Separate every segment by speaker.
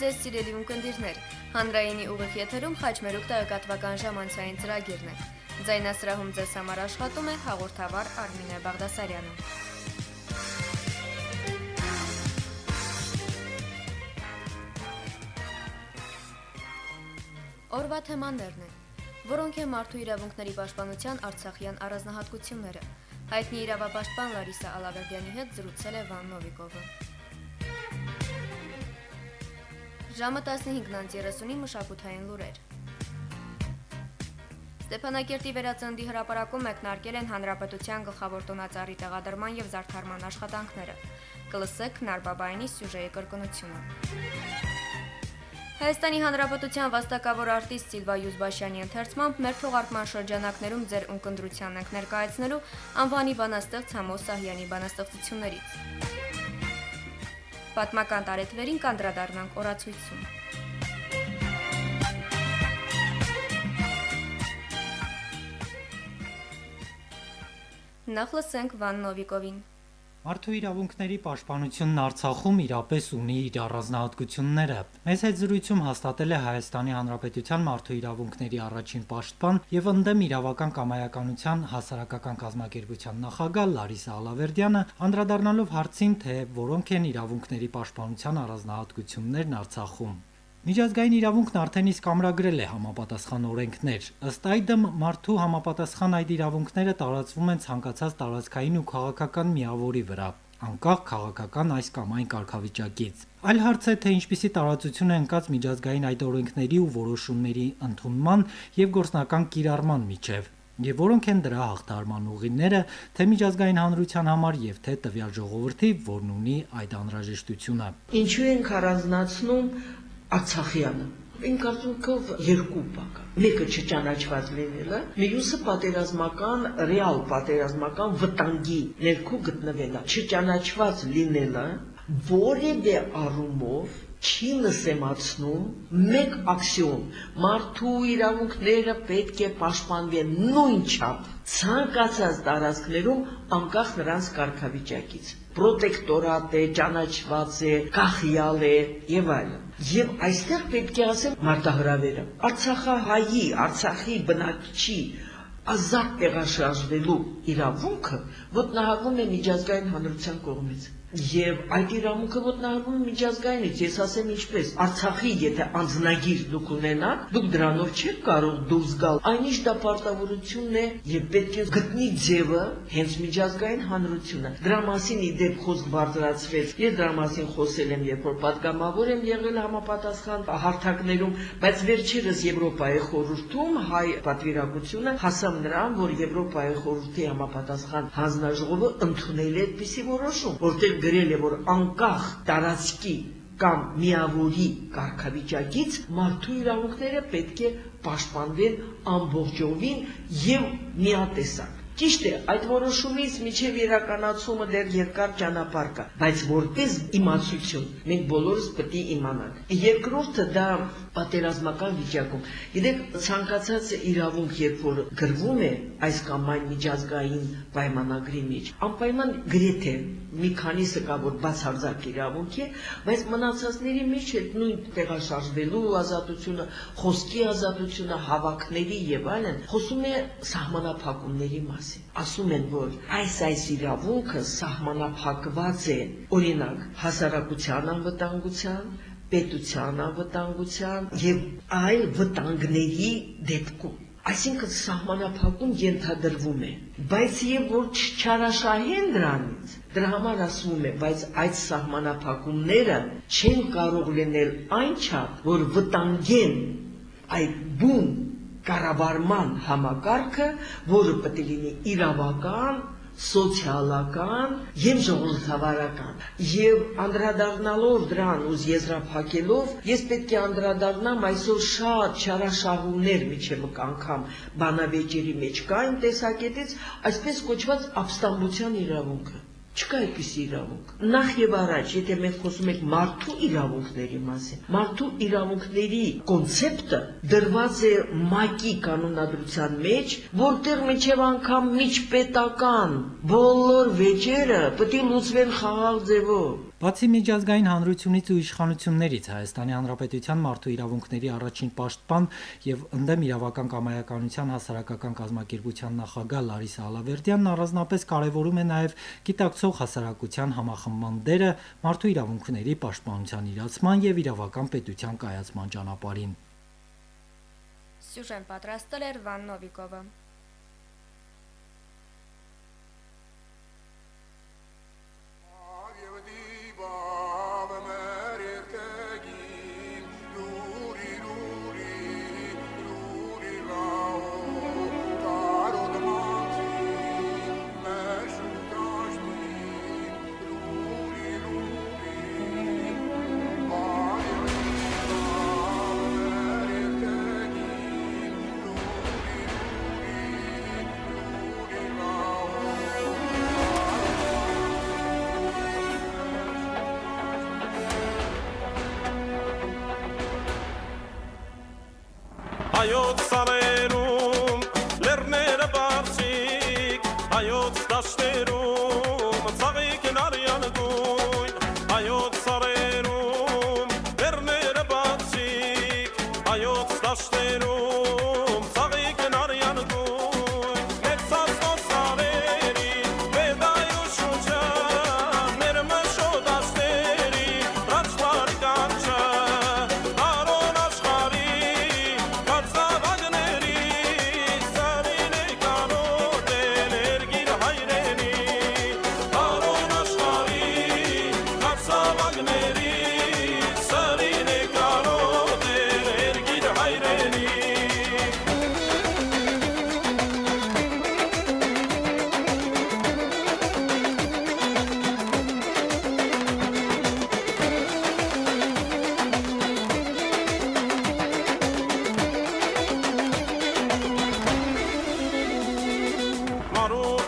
Speaker 1: ձեզ սիրելի ունկնդիրներ։ Հանրայինի ուղիղ եթերում խաչմերուկ տեղեկատվական ժամանցային ծրագիրն է։ Ձայնասրահում ձեզ համար աշխատում է հաղորդավար Արմինե Բաղդասարյանը։ Օրվա թեմաներն են, որոնք են մարդու իրավունքների պաշտպանության Արցախյան առանձնահատկությունները։ Հայտնի իրավապաշտպան Լարիսա Ալավերդյանի հետ զրուցել է Վան Նովիկովը։ Ժամը 15:30-ի մշակութային լուրեր։ Ստեփանակերտի վերածնդի հրապարակում մեկնարկել են հանրապետության գլխավոր տոնածառի տեղադրման եւ զարդարման աշխատանքները։ Կլսեք Նարբաբայանի սյուժեի կրկնությունը։ Հայաստանի Հանրապետության վաստակավոր արտիստ Սիլվա Յուզբաշյանի ընթերցմամբ մեր թողարկման շրջանակներում ձեր ունկնդրությանն ենք ներկայացնելու անվանի բանաստեղծ Համոս Սահյանի բանաստեղծություններից։ Պատմական տարեթվերին կանդրադառնանք օրացույցում։ Նախ լսենք Վան Նովիկովին։
Speaker 2: Մարդու իրավունքների պաշտպանությունն Արցախում իրապես ունի իր առանձնահատկությունները։ Մեզ հետ զրույցում հաստատել է Հայաստանի Հանրապետության մարդու իրավունքների առաջին պաշտպան եւ ընդդեմ իրավական կամայականության հասարակական կազմակերպության նախագահ Լարիսա Ալավերդյանը, անդրադառնալով հարցին, թե որոնք են իրավունքների պաշտպանության առանձնահատկություններն Արցախում։ Միջազգային իրավունքն արդեն իսկ ամրագրել է համապատասխան օրենքներ։ Ըստ այդմ մարդու համապատասխան այդ իրավունքները տարածվում են ցանկացած տարածքային ու քաղաքական միավորի վրա, անկախ քաղաքական այս կամ այն կարգավիճակից։ Այլ հարց է, թե ինչպիսի տարածություն է ընկած միջազգային այդ օրենքների ու որոշումների ընդունման եւ գործնական կիրառման միջև եւ որոնք են դրա հաղթարման ուղիները թե միջազգային հանրության համար եւ թե տվյալ ժողովրդի, որն ունի այդ անհրաժեշտությունը։
Speaker 3: Ինչու ենք առանձնացնում Արցախյանը։ Իմ կարծիքով երկու բակ։ Մեկը չճանաչված լինելը, մյուսը պատերազմական, ռեալ պատերազմական վտանգի ներքո գտնվելը։ Չճանաչված լինելը որևէ առումով չի նսեմացնում մեկ աքսիոմ. մարդու իրավունքները պետք է պաշտպանվեն նույն չափ ցանկացած տարածքներում անկախ նրանց կարգավիճակից։ Պրոտեկտորատ է, ճանաչված է, կախյալ է եւ այլն։ Եվ այստեղ պետք է ասեմ մարտահրավերը։ Արցախահայի, Արցախի բնակչի ազատ տեղաշարժվելու իրավունքը ոտնահարվում է միջազգային հանրության կողմից Եվ այդ իրավունքը ոտնահարվում է միջազգայինից։ Ես ասեմ ինչպես, Արցախի եթե անձնագիր դուք ունենաք, դուք դրանով չեք կարող դուրս գալ։ Այնիշ դա պարտավորությունն է եւ պետք է գտնի ձևը հենց միջազգային հանրությունը։ Դրա մասին իդեպ խոսք բարձրացվեց։ Ես դրա մասին խոսել եմ, երբ որ պատգամավոր եմ եղել համապատասխան հարթակներում, բայց վերջերս Եվրոպայի խորհրդում հայ պատվիրակությունը հասավ նրան, որ Եվրոպայի խորհրդի համապատասխան հանձնաժողովը ընդունել է այդպիսի որոշում, որտեղ գրել է, որ անկախ տարածքի կամ միավորի կարգավիճակից մարդու իրավունքները պետք է պաշտպանվեն ամբողջովին եւ միատեսակ։ Ճիշտ է, այդ որոշումից միջև իրականացումը դեռ երկար ճանապարհ կա, բայց որպես իմացություն մենք բոլորս պետք է իմանանք։ Երկրորդը դա պատերազմական վիճակում։ Գիտեք, ցանկացած իրավունք, երբ որ գրվում է այս կամ այն միջազգային պայմանագրի մեջ, անպայման գրեթե մի քանիսը կա որ բացարձակ իրավունք է, բայց մնացածների մեջ է նույն տեղաշարժվելու ազատությունը, խոսքի ազատությունը, հավաքների եւ այլն, խոսում է սահմանափակումների մասին։ Ասում են, որ այս այս իրավունքը սահմանափակված է, օրինակ, հասարակության անվտանգության, պետության անվտանգության եւ այլ վտանգների դեպքում Այսինքն սահմանափակում ենթադրվում է, բայց եւ որ չչարաշահեն դրանից, դրա համար ասվում է, բայց այդ սահմանափակումները չեն կարող լինել այն չափ, որ վտանգեն այդ բուն կառավարման համակարգը, որը պետք է լինի իրավական, սոցիալական եւ ժողովրդավարական եւ անդրադառնալով դրան ու եզրափակելով ես պետք է անդրադառնամ այսօր շատ չարաշահումներ միջև անգամ բանավեճերի մեջ կային տեսակետից այսպես կոչված ապստամբության իրավունքը Չկա այդպիսի իրավունք։ Նախ եւ առաջ, եթե մենք խոսում ենք մարդու իրավունքների մասին, մարդու իրավունքների կոնցեպտը դրված է ՄԱԿ-ի կանոնադրության մեջ, որտեղ միջև անգամ միջպետական բոլոր վեճերը պետք է լուծվեն խաղաղ ձևով։
Speaker 2: Բացի միջազգային հանրությունից ու իշխանություններից Հայաստանի Հանրապետության մարդու իրավունքների առաջին պաշտպան եւ ընդդեմ իրավական կամայականության հասարակական կազմակերպության նախագահ Լարիսա Ալավերդյանն առանձնապես կարեւորում է նաեւ գիտակցող հասարակության համախմբման դերը մարդու իրավունքների պաշտպանության իրացման եւ իրավական պետության կայացման ճանապարհին։
Speaker 4: Սյուժեն պատրաստել էր Վան
Speaker 5: Oh. Նովիկովը։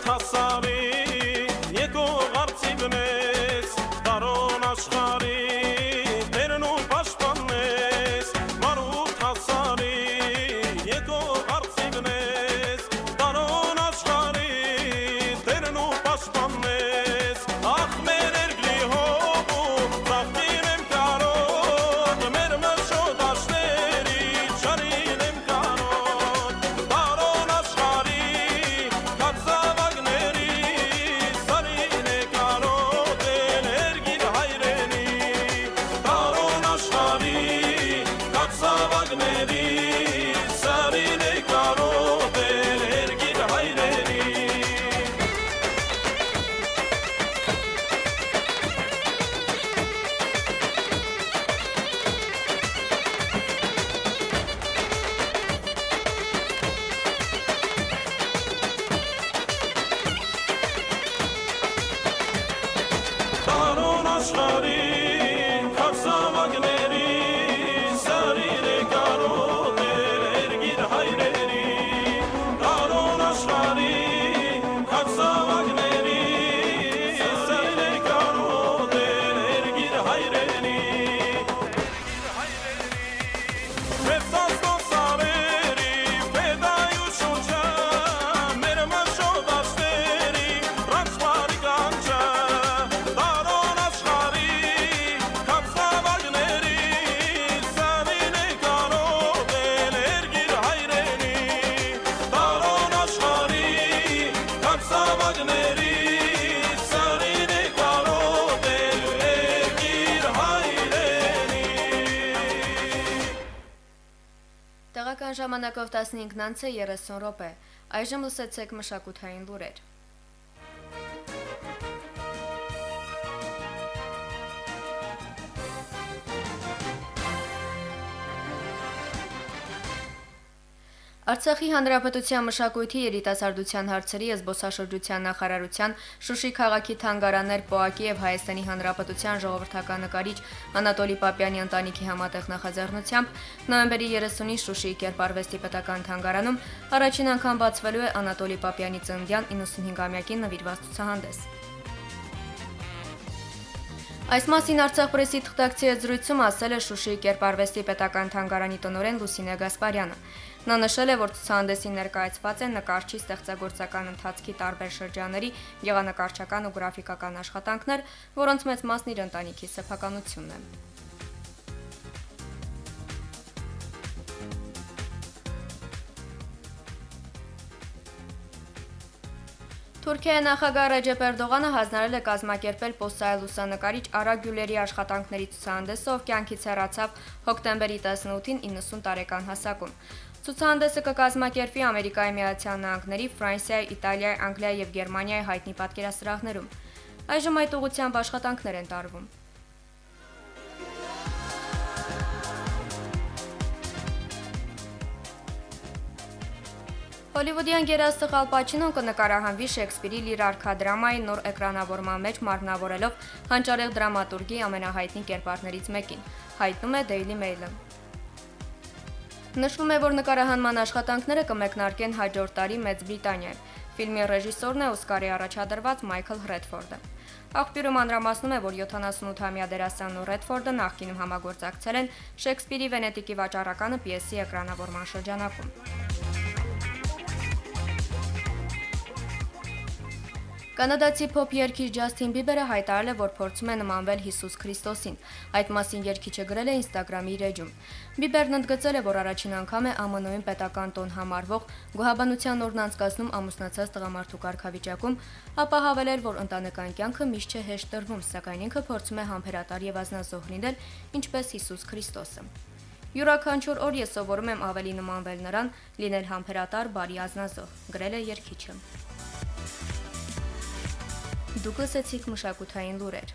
Speaker 5: tassar
Speaker 4: vi ժամանակով 15-ից 30 րոպե։ Այժմ լսեցեք մշակութային լուրեր։ Արցախի հանրապետության մշակույթի երիտասարդության հարցերի զբոսաշրջության նախարարության Շուշի քաղաքի թանգարաններ ՊՕԱԿ-ի եւ Հայաստանի հանրապետության ժողովրդական նկարիչ Անատոլի Պապյանի ընտանիքի համատեղ նախաձեռնությամբ նոյեմբերի 30-ին Շուշիի Կերպարվեստի պետական թանգարանում առաջին անգամ բացվելու է Անատոլի Պապյանի ծննդյան 95-ամյակին նվիրված ցուցահանդես։
Speaker 1: Այս մասին Արցախ պրեսի թղթակցի հետ զրույցում ասել է Շուշիի Կերպարվեստի պետական թանգարանի տնօրեն Լուսինե Գասպարյանը։ Նա նշել է, որ ցուցահանդեսին ներկայացված են նկարչի ստեղծագործական ընթացքի տարբեր շրջանների գեղանկարչական ու գրաֆիկական աշխատանքներ, որոնց մեծ մասն իր ընտանիքի սեփականությունն է։ Թուրքիայի նախագահ Ռեջեփ Էրդողանը հանձնարարել է կազմակերպել Պոսայ լուսանկարիչ Արա Գյուլերի աշխատանքների ցուցահանդեսը, ով կյանքից հեռացավ հոկտեմբերի 18-ին 90 տարեկան հասակում։ Ցուցահանդեսը կկազմակերպվի Ամերիկայի Միացյալ Նահանգների, Ֆրանսիայի, Իտալիայի, Անգլիայի եւ Գերմանիայի հայտնի պատկերասրահներում։ Այժմ այդ ուղղությամբ աշխատանքներ են տարվում։ Հոլիվուդյան գերաստղ Ալ Պաչինոն կնկարահանվի Շեքսպիրի լիր արքադրամայի նոր էկրանավորման մեջ մարմնավորելով հանճարեղ դրամատուրգի ամենահայտնի կերպարներից մեկին, հայտնում է Daily Mail-ը։ Նշվում է, որ նկարահանման աշխատանքները կմեկնարկեն հաջորդ տարի Մեծ Բրիտանիայում։ Ֆիլմի ռեժիսորն է Օսկարի առաջադրված Մայքլ Ռեդֆորդը։ Աղբյուրը մանրամասնում է, որ 78-ամյա դերասանն ու Ռեդֆորդը նախկինում համագործակցել են Շեքսպիրի Վենետիկի վաճառականը պիեսի էկրանավորման շրջանակում։ Կանադացի փոփ երգիչ Ջասթին Բիբերը հայտարարել է, որ փորձում է նմանվել Հիսուս Քրիստոսին։ Այդ մասին երգիչը գրել է Instagram-ի իր էջում։ Բիբերն ընդգծել է, որ առաջին անգամ է ԱՄՆ-ում պետական տոն համարվող գոհաբանության օրն անցկացնում ամուսնացած տղամարդու կարգավիճակում, ապա հավելել, որ ընտանեկան կյանքը միշտ չէ հեշտ տրվում, սակայն ինքը փորձում է համբերատար եւ ազնազող լինել, ինչպես Հիսուս Քրիստոսը։ Յուրաքանչյուր օր ես սովորում եմ ավելի նմանվել նրան, լինել համբերատար, բարի ազնազող, գրել է երգիչը։ Դուք լսեցիք մշակութային լուրեր։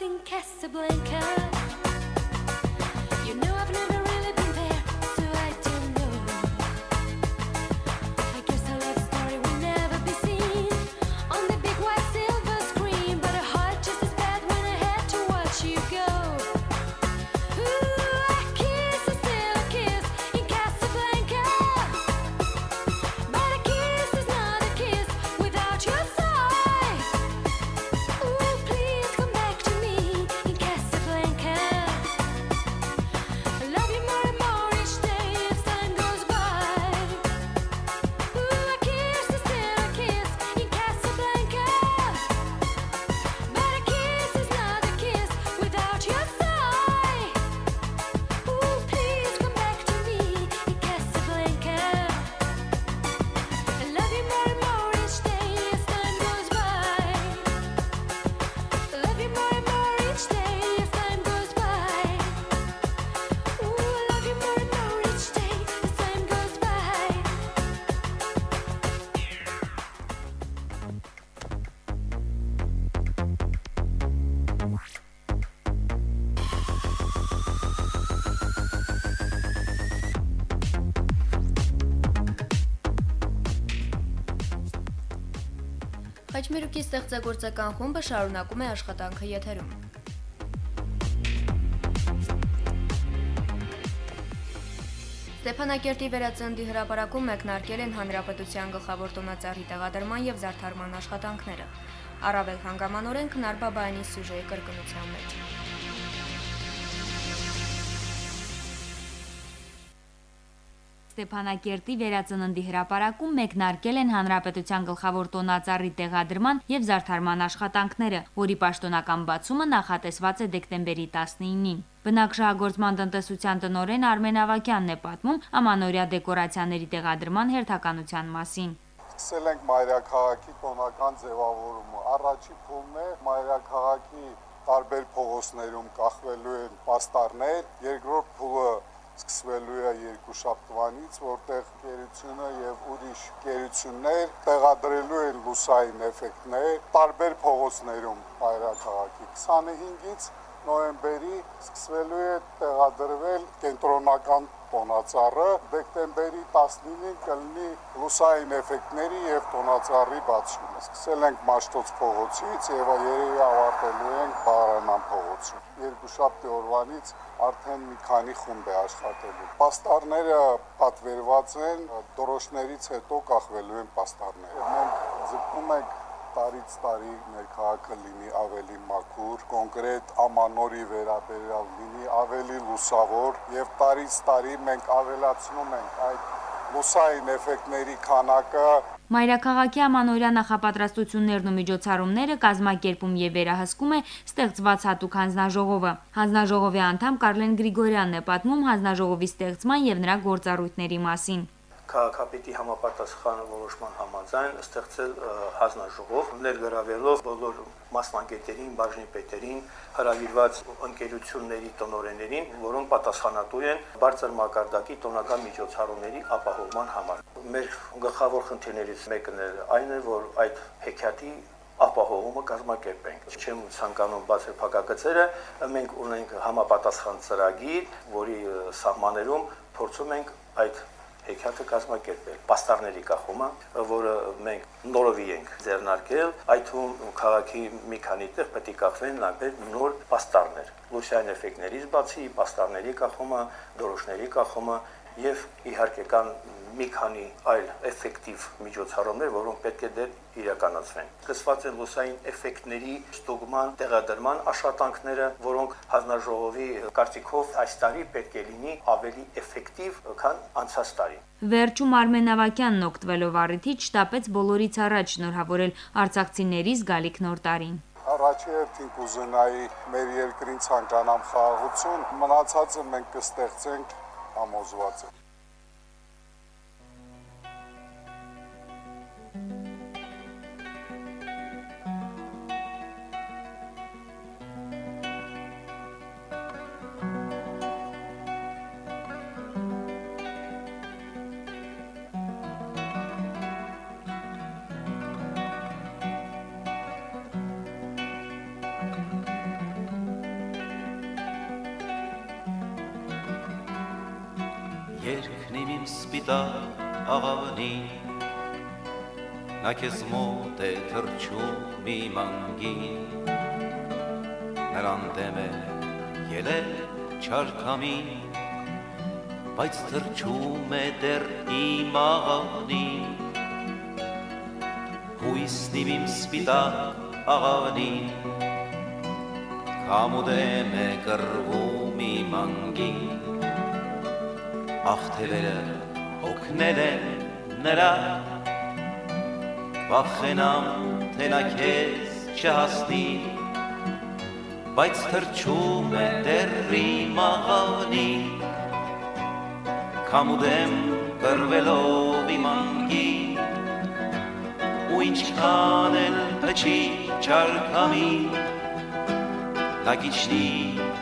Speaker 6: in Casablanca. You know I've never.
Speaker 1: Խաչմերուկի ստեղծագործական խումբը շարունակում է աշխատանքը եթերում։ Ստեփանակերտի վերածնդի հրապարակում մեկնարկել են հանրապետության գլխավոր տոնածառի տեղադրման եւ զարդարման աշխատանքները։ Առավել հանգամանորեն Քնար Բաբայանի սյուժեի կրկնության մեջ։
Speaker 7: Ստեփանակերտի վերածննդի հրապարակում մեկնարկել են հանրապետության գլխավոր տոնածառի տեղադրման եւ զարդարման աշխատանքները, որի պաշտոնական բացումը նախատեսված է դեկտեմբերի 19-ին։ Բնակշահագործման տնտեսության տնօրեն Արմեն Ավակյանն է պատմում ամանորյա դեկորացիաների տեղադրման հերթականության մասին։
Speaker 8: Սկսել ենք մայրաքաղաքի տոնական ձևավորումը։ Առաջի փուլն է մայրաքաղաքի տարբեր փողոցներում կախվելու են պաստառներ, երկրորդ փուլը սկսվելու է երկուշաբթվանից, որտեղ գերությունը եւ ուրիշ գերություններ տեղադրելու են լուսային էֆեկտներ տարբեր փողոցներում մայրաքաղաքի 25-ից նոյեմբերի սկսվելու է տեղադրվել կենտրոնական տոնածառը, դեկտեմբերի 19-ին կլինի լուսային էֆեկտների եւ տոնածառի բացումը։ Սկսել ենք Մաշտոց փողոցից եւ երևի ավարտելու ենք Բաղարանան փողոցում։ Երկուշաբթի օրվանից արդեն մի քանի խումբ է աշխատելու։ Պաստառները պատվերված են, դորոշներից հետո կախվելու են պաստառները։ Մենք ձգտում ենք տարից տարի մեր քաղաքը լինի ավելի մաքուր, կոնկրետ ամանորի վերաբերյալ լինի ավելի լուսավոր եւ տարից տարի մենք ավելացնում ենք այդ լուսային էֆեկտների քանակը
Speaker 7: Մայրաքաղաքի ամանորյա նախապատրաստություններն ու միջոցառումները կազմակերպում եւ վերահսկում է ստեղծված հատուկ հանձնաժողովը։ Հանձնաժողովի անդամ Կարլեն Գրիգորյանն է պատմում հանձնաժողովի ստեղծման եւ նրա գործառույթների մասին
Speaker 9: քաղաքապետի համապատասխան որոշման համաձայն ստեղծել հանձնաժողով ներգրավելով բոլոր մասնագետերին, բաժնի պետերին, հրավիրված ընկերությունների տնօրեններին, որոնք պատասխանատու են բարձր մակարդակի տոնական միջոցառումների ապահովման համար։ Մեր գլխավոր խնդիրներից մեկն է այն է, որ այդ հեքիաթի ապահովումը կազմակերպենք։ Չեմ ցանկանում բացել փակագծերը, մենք ունենք համապատասխան ծրագիր, որի սահմաններում փորձում ենք այդ հեքիաթը կազմակերպել։ Պաստառների կախումը, որը մենք նորովի ենք ձեռնարկել, այդ թվում քաղաքի մի քանի տեղ պետք է կախվեն նայբեր նոր պաստառներ։ Լուսյան էֆեկտներից բացի պաստառների կախումը, դորոշների կախումը եւ իհարկե կան մի քանի այլ էֆեկտիվ միջոցառումներ, որոնք պետք է դեռ իրականացվեն։ Սկսված են լուսային էֆեկտների ստուգման, տեղադրման աշխատանքները, որոնք հանձնաժողովի կարծիքով այս տարի պետք է լինի ավելի էֆեկտիվ, քան անցած տարի։
Speaker 7: Վերջում Արմեն Ավակյանն օգտվելով առիթից շտապեց բոլորից առաջ շնորհավորել արցախցիների զգալիք նոր տարին
Speaker 8: առաջի հերթին կուզենայի մեր երկրին ցանկանամ խաղաղություն, մնացածը մենք կստեղծենք համոզված եմ։
Speaker 10: երկնիմ իմ սպիտակ աղավնի նա քեզ մոտ է թրջում մի մանգի նրան դեմ է ելել չարքամի բայց թրջում է դեռ իմ աղավնի հույսնիմ իմ սպիտակ աղավնի Կամուդեմ է կրվում իմ անգին աղթելերը օգնել են նրա վախենամ թե նա քեզ չհասնի բայց թրջում է դեռի մաղավնի կամուդեմ կրվելով իմ անգի ու ինչքան էլ փչի չարկամի նա գիչնի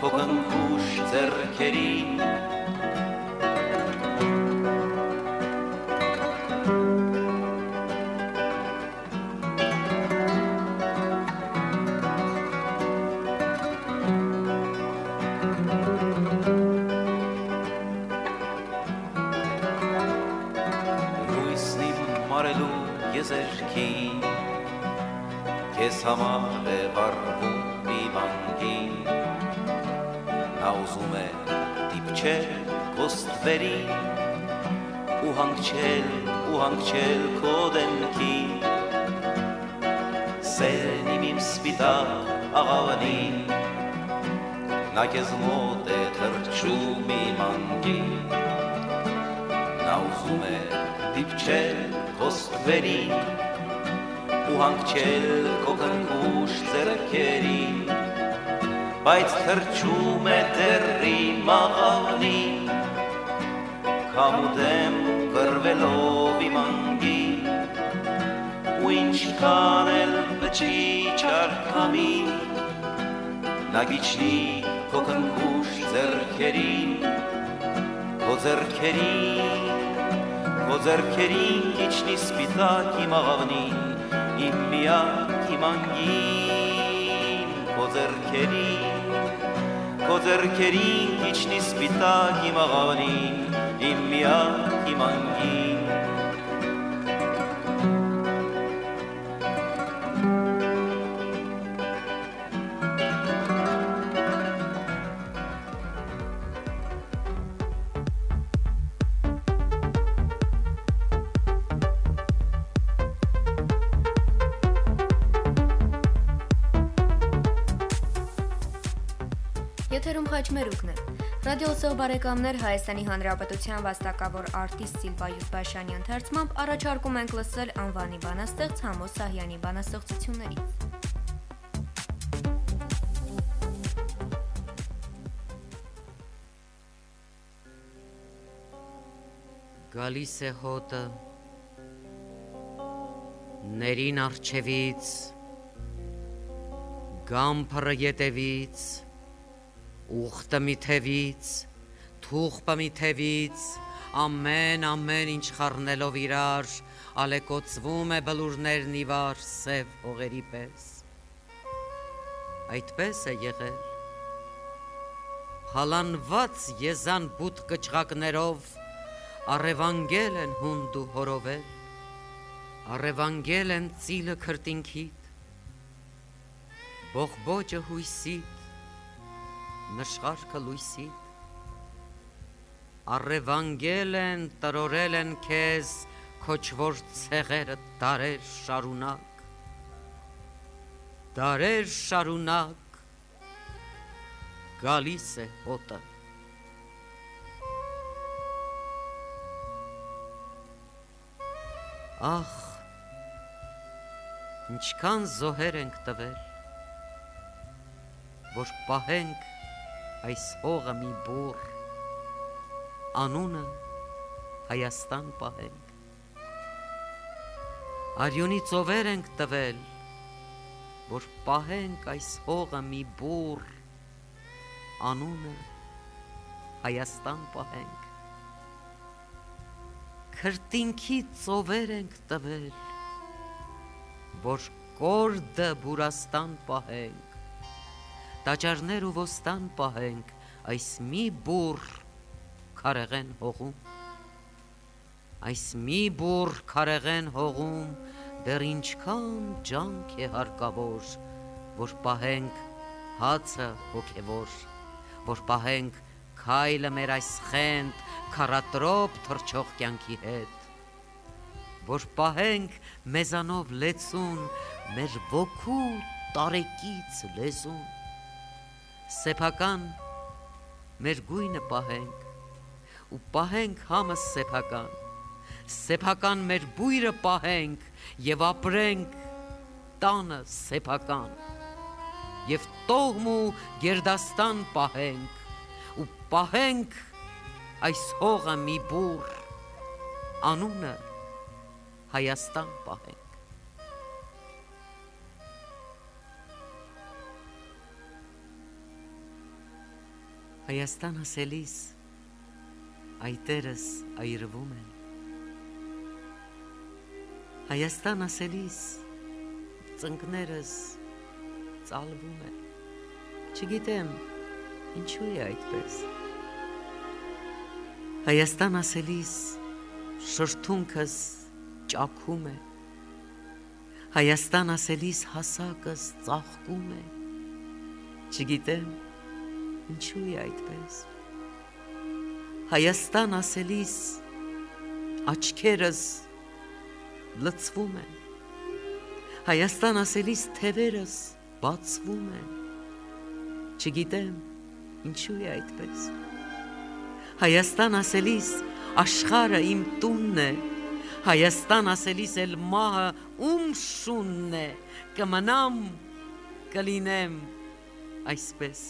Speaker 10: քո կնքուշ հանգչել ու հանգչել քո դեմքի սերն իմ իմ սպիտակ աղավնին նա քեզ մոտ է թրջում իմ անգին նա ուզում է դիպչել կոստվերին ու հանգչել քո կնկուշ ձեռքերին բայց թրջում է դեռի մաղավնին Քամուդեմ կրվելով իմ անգին ու ինչքան էլ բջի չարքամի նա գիչնի քո կնկուշ ձեռքերին քո ձեռքերին քո ձեռքերին գիչնի սպիտակ իմ աղավնին իմ միակ իմ անգին քո ձեռքերին քո ձեռքերին գիչնի սպիտակ իմ աղավնին իմ միակ իմ
Speaker 1: է։ Ռադիոսով բարեկամներ Հայաստանի Հանրապետության վաստակավոր արտիստ Սիլվա Յուզբաշյանի ընթերցմամբ առաջարկում ենք լսել անվանի բանաստեղծ Համոս Սահյանի բանաստեղծություններից։
Speaker 11: Գալիս է հոտը ներին արջևից գամփրը ետևից ուխտը մի թևից թուղպը մի թևից ամեն ամեն ինչ խառնելով իրար ալեկոծվում է բլուրներն իվար սև հողերի պես այդպես է եղել հալանված եզան բութ կճղակներով Առևանգել են հունդ ու հորովել, առևանգել են ծիլը քրտինքիդ, բողբոջը հույսիդ, նշխարքը լույսիդ, առևանգել են, տրորել են քեզ քոչվոր ցեղերը դարեր շարունակ, դարեր շարունակ գալիս է հոտը Ախ, ինչքան զոհեր ենք տվել, որ պահենք այս հողը մի բուր, անունը Հայաստան պահենք։ Արյունի ծովեր ենք տվել, որ պահենք այս հողը մի բուր, անունը Հայաստան պահենք քրտինքի ծովեր ենք տվել, որ կորդը բուրաստան պահենք, տաճարներ ու ոստան պահենք այս մի բուր քարեղեն հողում, այս մի բուր քարեղեն հողում դեռ ինչքան ջանք է հարկավոր, որ պահենք հացը հոգևոր, որ պահենք քայլը մեր այս խենթ քարատրոպ թրջող կյանքի հետ որ պահենք մեզանով լեցուն մեր ոգու տարեկից լեզուն սեփական մեր գույնը պահենք ու պահենք համը սեփական սեփական մեր բույրը պահենք եւ ապրենք տանը սեփական եւ տողմ ու գերդաստան պահենք ու պահենք այս հողը մի բուր անունը Հայաստան պահենք Հայաստան ասելիս այտերս այրվում են Հայաստան ասելիս ծնկներս ծալվում են Չգիտեմ ինչու է այդպես Հայաստան ասելիս շրթունքս ճաքում է Հայաստան ասելիս հասակս ծաղկում է։ Չգիտեմ, ինչու է այդպես։ Հայաստան ասելիս աչքերս լցվում են։ Հայաստան ասելիս թևերս բացվում են։ Չգիտեմ, ինչու է այդպես։ Հայաստան ասելիս աշխարը իմ տունն է։ Հայաստան ասելիս էլ մահը ում շունն է։ Կմնամ, կլինեմ այսպես։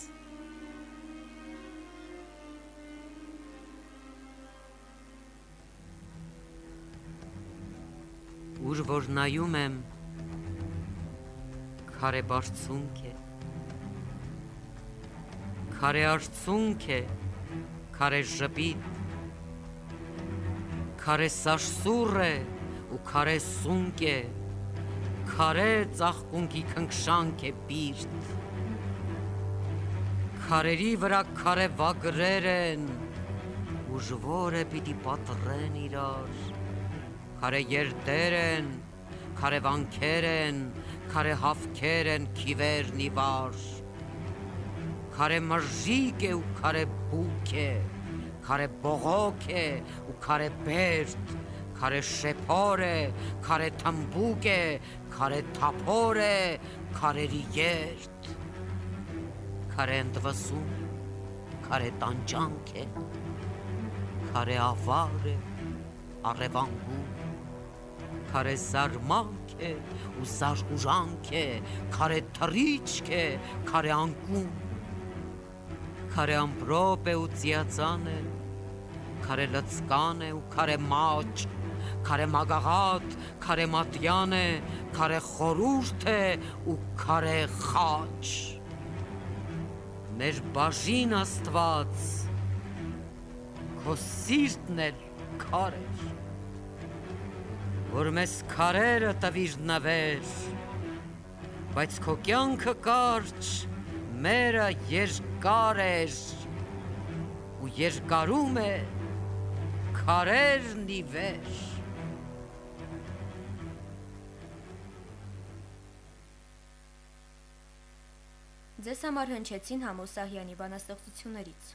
Speaker 11: Ուր որ նայում եմ, քարե բարձունք է։ Քարե արցունք է, քարե ժպիտ, քարե սաշսուր է ու քարե սունկ է, քարե ծաղկունքի քնքշանք է բիրտ։ Քարերի վրա քարե վագրեր են, ուժվորը պիտի պատռեն իրար։ Քարե երտեր են, քարե վանքեր են, քարե հավքեր են, քիվերն իվար։ Քարե մրժիկ է ու քարե բուք է, քարե բողոք է ու քարե բերդ, քարե շեփոր է, քարե թմբուկ է, քարե թափոր է, քարերի երդ։ Քարե ընդվսում, քարե տանջանք է, քարե ավար է, արևանգում, քարե զարմանք է ու զարուժանք է, քարե թռիչք է, քարե անկում, քարե ամպրոպ է ու ծիածան է, քարե լծկան է ու քարե մաճ, քարե մագաղատ, քարե մատյան է, քարե խորուրդ է ու քարե խաչ։ Մեր բաժին Աստված քո սիրտն էլ քար էր որ մեզ քարերը տվիր նվեր բայց քո կյանքը կարճ մերը երկար էր ու երկարում է քարերն ի վեր
Speaker 1: Ձեզ համար հնչեցին Համոսահյանի բանաստեղծություններից։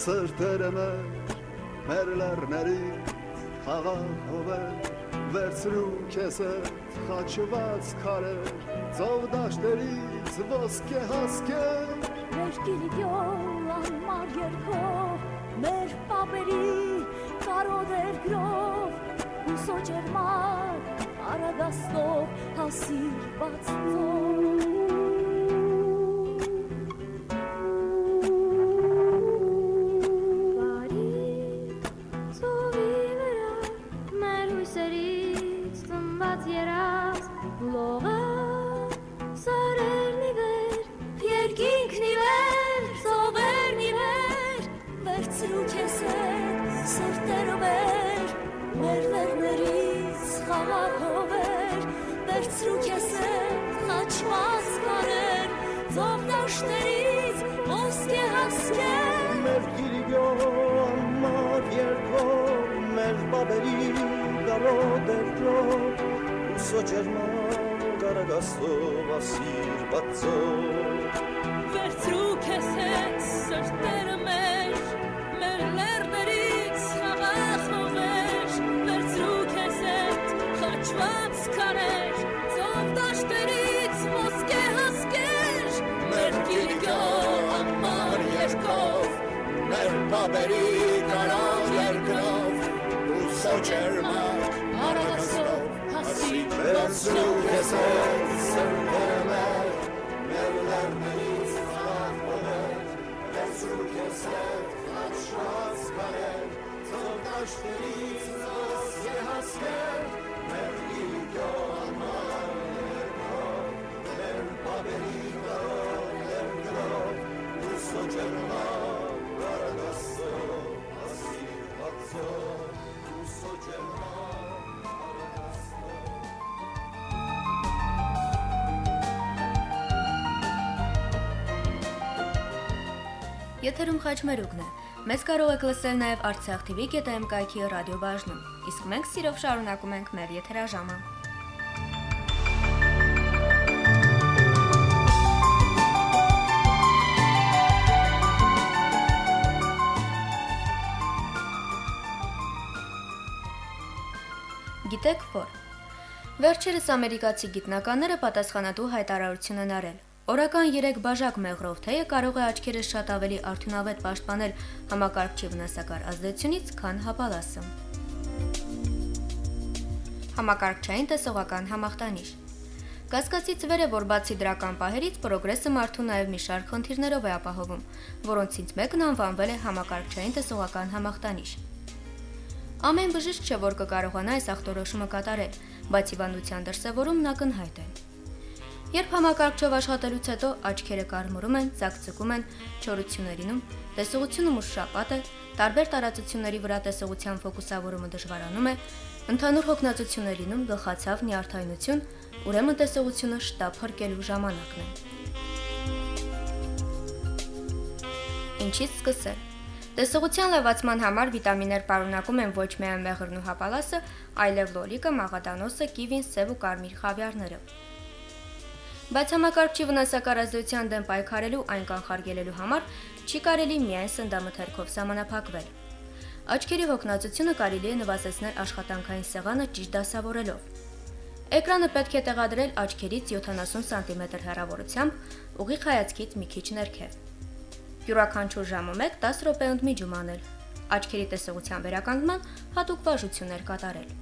Speaker 6: վրա մեր հույսերից ծնված նավակ լողը ծովերն ի վեր պարզած ջերմակ արագասներ
Speaker 12: Վերցրու քեզ սրտերը մեր մեր լեռներից խաղաղով է վերցրու քեզ խաչված քարեր ծով դաշտերից ոսկե հասկեր
Speaker 6: մեր գիրիգյոլ անմար երկով մեր պապերի կարոդեր գրով հուսո ջերմակ արագաստով հասիր բացծով
Speaker 1: Եթերում խաչմերուկն է։ Մեզ կարող եք լսել նաև Artsakh TV-ը կայքի ռադիոբաժնում։ Իսկ մենք սիրով շարունակում ենք մեր եթերաժամը։ Գիտեք որ Վերջերս ամերիկացի գիտնականները պատասխանատու հայտարարություն են արել։ Օրական 3 բաժակ մեղրով թեյը կարող է աչքերը շատ ավելի արդյունավետ պաշտպանել համակարգչի վնասակար ազդեցությունից, քան հապալասը։ Համակարգչային տեսողական համախտանիշ Կասկածից վեր է, որ բացի դրական պահերից պրոգրեսը մարդու նաև մի շարք խնդիրներով է ապահովում, որոնցից մեկն անվանվել է համակարգչային տեսողական համախտանիշ։ Ամեն բժիշկ չէ, որ կկարողանա այս ախտորոշումը կատարել, բայց հիվանդության դրսևորումն ակնհայտ է։ Երբ համակարգչով աշխատելուց հետո աչքերը կարմրում են, ցակցկում են, չորություններինում, տեսողությունը մուշշապատ է, տարբեր տարածությունների վրա տեսողության ֆոկուսավորումը դժվարանում է, ընդհանուր հոգնածություններինում գլխացավ նյարդայնություն, ուրեմն տեսողությունը շտապ հրկելու ժամանակն է։ Ինչից սկսել։ Տեսողության լավացման համար վիտամիններ պարունակում են ոչ միայն մեղրն ու հապալասը, այլև լոլիկը, մաղադանոսը, կիվին, սև ու կարմիր խավիարները։ Բայց համակարգչի վնասակար ազդեցության դեմ պայքարելու այն կանխարգելելու համար չի կարելի միայն սնդամթերքով սահմանափակվել։ Աչքերի հոգնածությունը կարելի է նվազեցնել աշխատանքային սեղանը ճիշտ դասավորելով։ Էկրանը պետք է տեղադրել աչքերից 70 սանտիմետր հեռավորությամբ ուղիղ հայացքից մի քիչ ներքև։ Յուրաքանչյուր ժամը 1-10 րոպե ընդմիջում անել։ Աչքերի տեսողության վերականգնման հատուկ վարժություններ կատարել։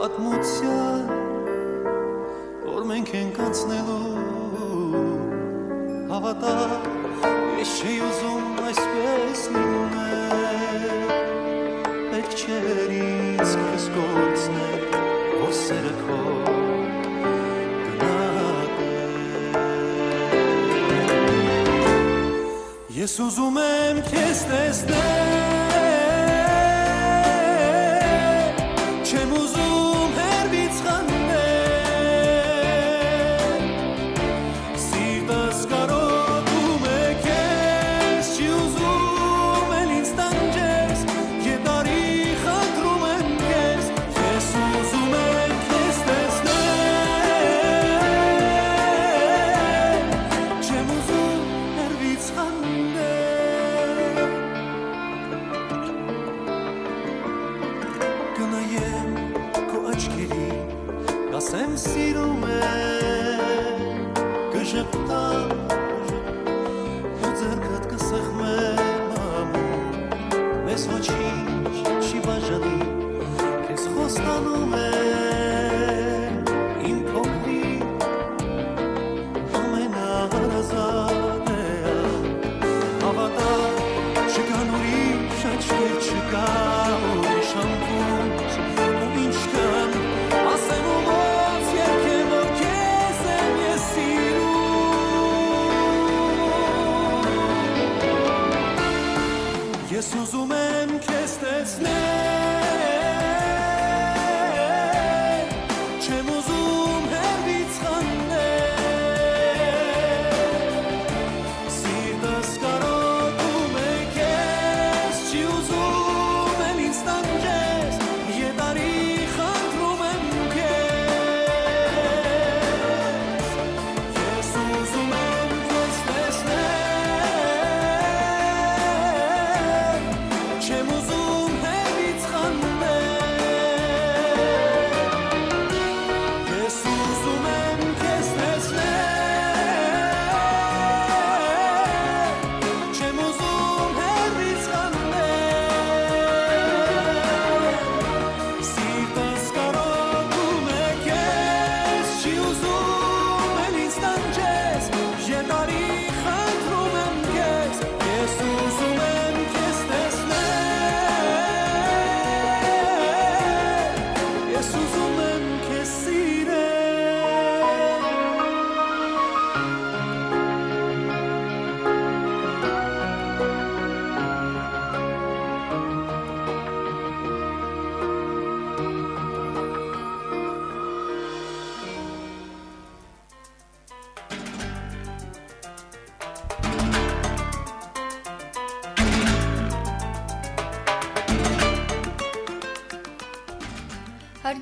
Speaker 13: պատմության, որ մենք ենք անցնելու, հավատա, ես չի ուզում այսպես լինել, պետք չէր ինձ քեզ կորցնել, որ սերը քո Ես ուզում եմ քեզ տեսնել,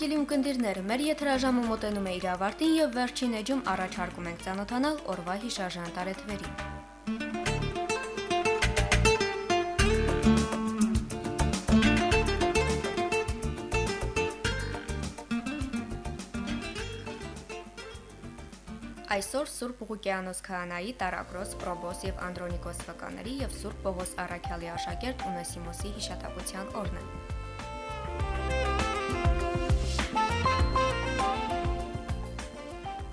Speaker 1: Հարգելի ունկնդիրներ, մեր եթերաժամը մոտենում է իր ավարտին եւ վերջին էջում առաջարկում ենք ցանոթանալ օրվա հիշարժան տարեթվերին։ Այսօր Սուրբ Ղուկիանոս քահանայի Տարակրոս, Պրոբոս եւ Անդրոնիկոս վկաների եւ Սուրբ Պողոս Արաքյալի աշակերտ Ունեսիմոսի հիշատակության օրն է։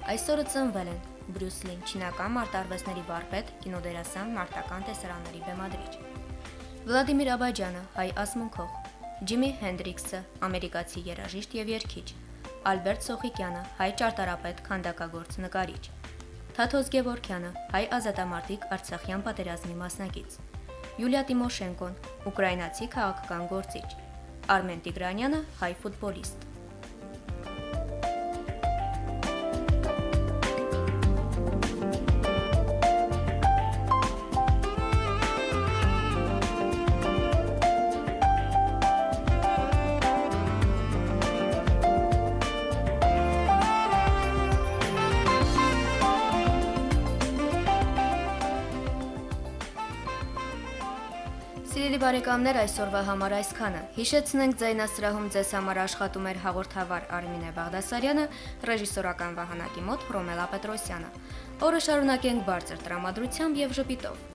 Speaker 1: Այսօրը ծնվել են Բրյուս Լին, չինական մարտարվեստների վարպետ, կինոդերասան, մարտական տեսարանների բեմադրիչ։ Վլադիմիր Աբաջյանը, հայ ասմունքող։ Ջիմի Հենդրիքսը, ամերիկացի երաժիշտ եւ երգիչ։ Ալբերտ Սոխիկյանը, հայ ճարտարապետ, քանդակագործ, նկարիչ։ Թաթոս Գևորքյանը, հայ ազատամարտիկ Արցախյան պատերազմի մասնակից։ Յուլիա Տիմոշենկոն, ուկրաինացի քաղաքական գործիչ։ Արմեն Տիգրանյանը, հայ ֆուտբոլիստ։ բարեկամներ, այսօրվա համար այսքանը։ Հիշեցնենք ձայնասրահում ձեզ համար աշխատում էր հաղորդավար Արմինե Բաղդասարյանը, ռեժիսորական վահանակի մոտ Ռոմելա Պետրոսյանը։ Օրը շարունակենք բարձր տրամադրությամբ եւ ժպիտով։